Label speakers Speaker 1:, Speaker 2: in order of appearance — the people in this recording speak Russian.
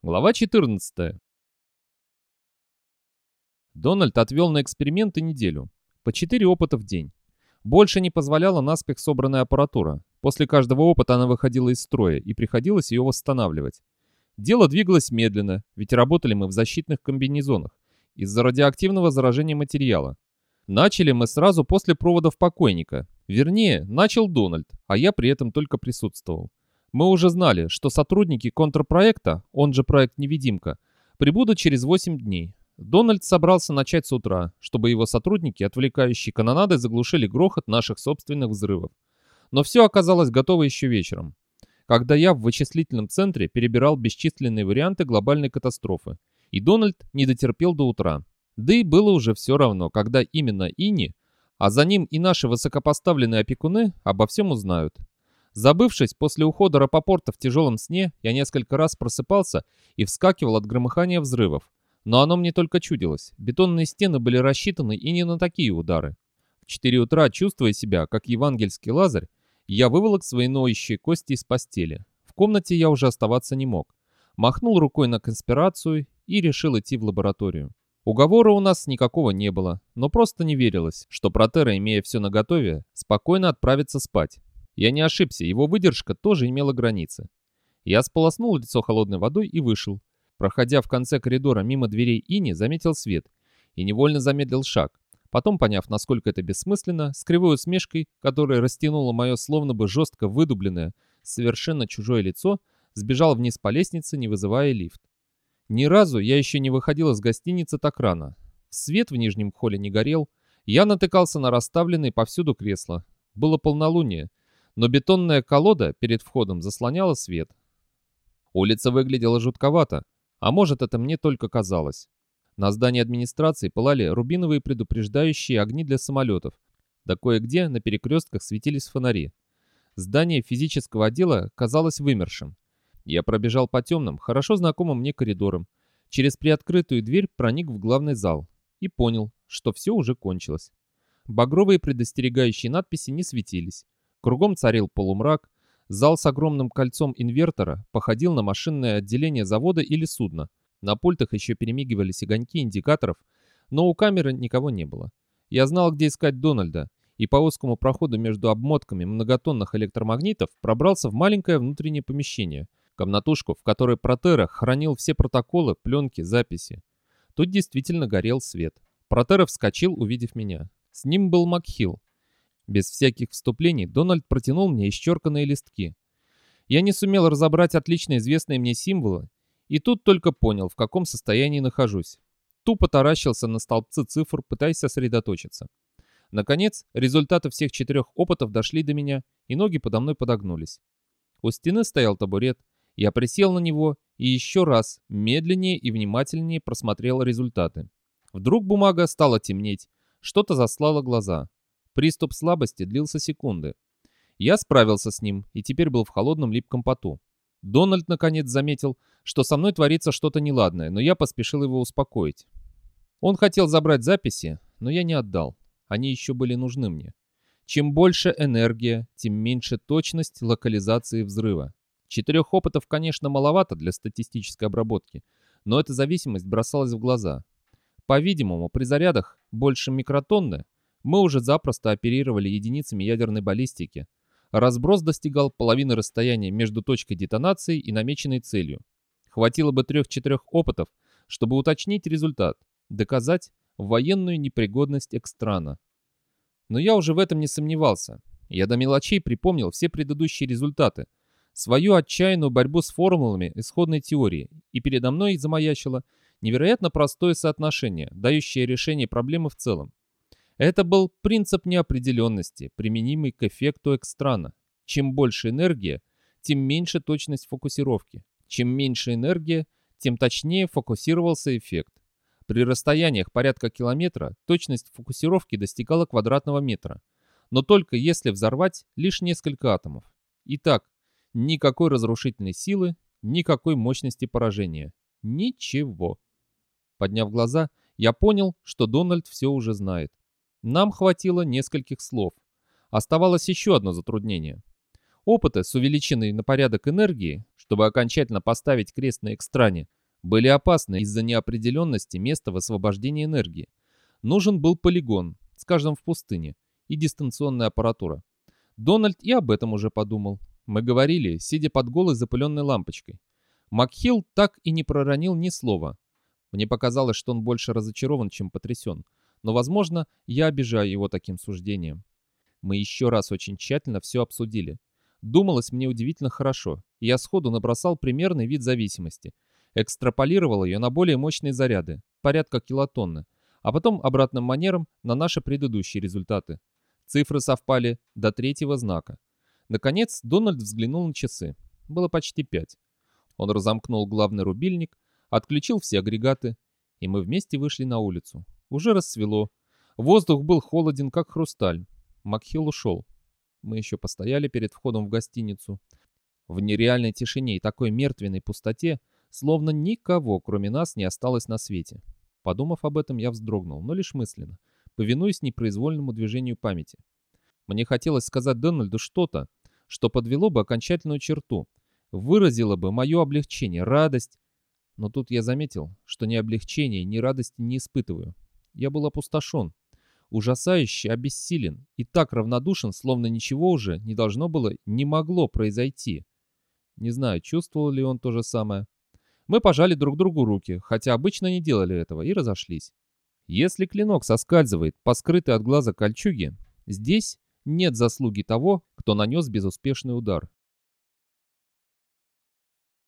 Speaker 1: Глава 14. Дональд отвел на эксперименты неделю. По 4 опыта в день. Больше не позволяла наспех собранная аппаратура. После каждого опыта она выходила из строя, и приходилось ее восстанавливать. Дело двигалось медленно, ведь работали мы в защитных комбинезонах, из-за радиоактивного заражения материала. Начали мы сразу после проводов покойника. Вернее, начал Дональд, а я при этом только присутствовал. Мы уже знали, что сотрудники контрпроекта, он же проект «Невидимка», прибудут через 8 дней. Дональд собрался начать с утра, чтобы его сотрудники, отвлекающие канонады, заглушили грохот наших собственных взрывов. Но все оказалось готово еще вечером, когда я в вычислительном центре перебирал бесчисленные варианты глобальной катастрофы. И Дональд не дотерпел до утра. Да и было уже все равно, когда именно Ини, а за ним и наши высокопоставленные опекуны обо всем узнают. Забывшись после ухода Рапопорта в тяжелом сне, я несколько раз просыпался и вскакивал от громыхания взрывов. Но оно мне только чудилось. Бетонные стены были рассчитаны и не на такие удары. В 4 утра, чувствуя себя, как евангельский лазарь, я выволок свои ноющие кости из постели. В комнате я уже оставаться не мог. Махнул рукой на конспирацию и решил идти в лабораторию. Уговора у нас никакого не было, но просто не верилось, что Протера, имея все наготове, спокойно отправится спать. Я не ошибся, его выдержка тоже имела границы. Я сполоснул лицо холодной водой и вышел. Проходя в конце коридора мимо дверей Ини, заметил свет и невольно замедлил шаг. Потом, поняв, насколько это бессмысленно, с кривой усмешкой, которая растянула мое словно бы жестко выдубленное, совершенно чужое лицо, сбежал вниз по лестнице, не вызывая лифт. Ни разу я еще не выходил из гостиницы так рано. Свет в нижнем холле не горел. Я натыкался на расставленные повсюду кресла. Было полнолуние, но бетонная колода перед входом заслоняла свет. Улица выглядела жутковато, а может это мне только казалось. На здании администрации пылали рубиновые предупреждающие огни для самолетов, да кое-где на перекрестках светились фонари. Здание физического отдела казалось вымершим. Я пробежал по темным, хорошо знакомым мне коридорам, через приоткрытую дверь проник в главный зал и понял, что все уже кончилось. Багровые предостерегающие надписи не светились. Кругом царил полумрак, зал с огромным кольцом инвертора походил на машинное отделение завода или судна. На пультах еще перемигивались огоньки индикаторов, но у камеры никого не было. Я знал, где искать Дональда, и по узкому проходу между обмотками многотонных электромагнитов пробрался в маленькое внутреннее помещение, комнатушку, в которой Протера хранил все протоколы, пленки, записи. Тут действительно горел свет. Протера вскочил, увидев меня. С ним был Макхилл. Без всяких вступлений Дональд протянул мне исчерканные листки. Я не сумел разобрать отлично известные мне символы, и тут только понял, в каком состоянии нахожусь. Тупо таращился на столбцы цифр, пытаясь сосредоточиться. Наконец, результаты всех четырех опытов дошли до меня, и ноги подо мной подогнулись. У стены стоял табурет, я присел на него и еще раз, медленнее и внимательнее просмотрел результаты. Вдруг бумага стала темнеть, что-то заслало глаза. Приступ слабости длился секунды. Я справился с ним и теперь был в холодном липком поту. Дональд наконец заметил, что со мной творится что-то неладное, но я поспешил его успокоить. Он хотел забрать записи, но я не отдал. Они еще были нужны мне. Чем больше энергия, тем меньше точность локализации взрыва. Четырех опытов, конечно, маловато для статистической обработки, но эта зависимость бросалась в глаза. По-видимому, при зарядах больше микротонны мы уже запросто оперировали единицами ядерной баллистики. Разброс достигал половины расстояния между точкой детонации и намеченной целью. Хватило бы трех-четырех опытов, чтобы уточнить результат, доказать военную непригодность экстрана. Но я уже в этом не сомневался. Я до мелочей припомнил все предыдущие результаты, свою отчаянную борьбу с формулами исходной теории, и передо мной замаячило невероятно простое соотношение, дающее решение проблемы в целом. Это был принцип неопределенности, применимый к эффекту экстрана. Чем больше энергия, тем меньше точность фокусировки. Чем меньше энергия, тем точнее фокусировался эффект. При расстояниях порядка километра точность фокусировки достигала квадратного метра, но только если взорвать лишь несколько атомов. Итак, никакой разрушительной силы, никакой мощности поражения. Ничего. Подняв глаза, я понял, что Дональд все уже знает. Нам хватило нескольких слов. Оставалось еще одно затруднение. Опыты с увеличенной на порядок энергии, чтобы окончательно поставить крест на экстране, были опасны из-за неопределенности места высвобождения энергии. Нужен был полигон, скажем, в пустыне, и дистанционная аппаратура. Дональд и об этом уже подумал. Мы говорили, сидя под голой запыленной лампочкой. Макхилл так и не проронил ни слова. Мне показалось, что он больше разочарован, чем потрясен. Но, возможно, я обижаю его таким суждением. Мы еще раз очень тщательно все обсудили. Думалось мне удивительно хорошо, и я сходу набросал примерный вид зависимости. Экстраполировал ее на более мощные заряды, порядка килотонны, а потом обратным манером на наши предыдущие результаты. Цифры совпали до третьего знака. Наконец, Дональд взглянул на часы. Было почти пять. Он разомкнул главный рубильник, отключил все агрегаты, и мы вместе вышли на улицу. Уже рассвело. Воздух был холоден, как хрусталь. Макхилл ушел. Мы еще постояли перед входом в гостиницу. В нереальной тишине и такой мертвенной пустоте, словно никого, кроме нас, не осталось на свете. Подумав об этом, я вздрогнул, но лишь мысленно, повинуясь непроизвольному движению памяти. Мне хотелось сказать Дональду что-то, что подвело бы окончательную черту, выразило бы мое облегчение, радость. Но тут я заметил, что ни облегчения, ни радости не испытываю. Я был опустошен, ужасающе обессилен и так равнодушен, словно ничего уже не должно было, не могло произойти. Не знаю, чувствовал ли он то же самое. Мы пожали друг другу руки, хотя обычно не делали этого, и разошлись. Если клинок соскальзывает по скрытой от глаза кольчуге, здесь нет заслуги того, кто нанес безуспешный удар.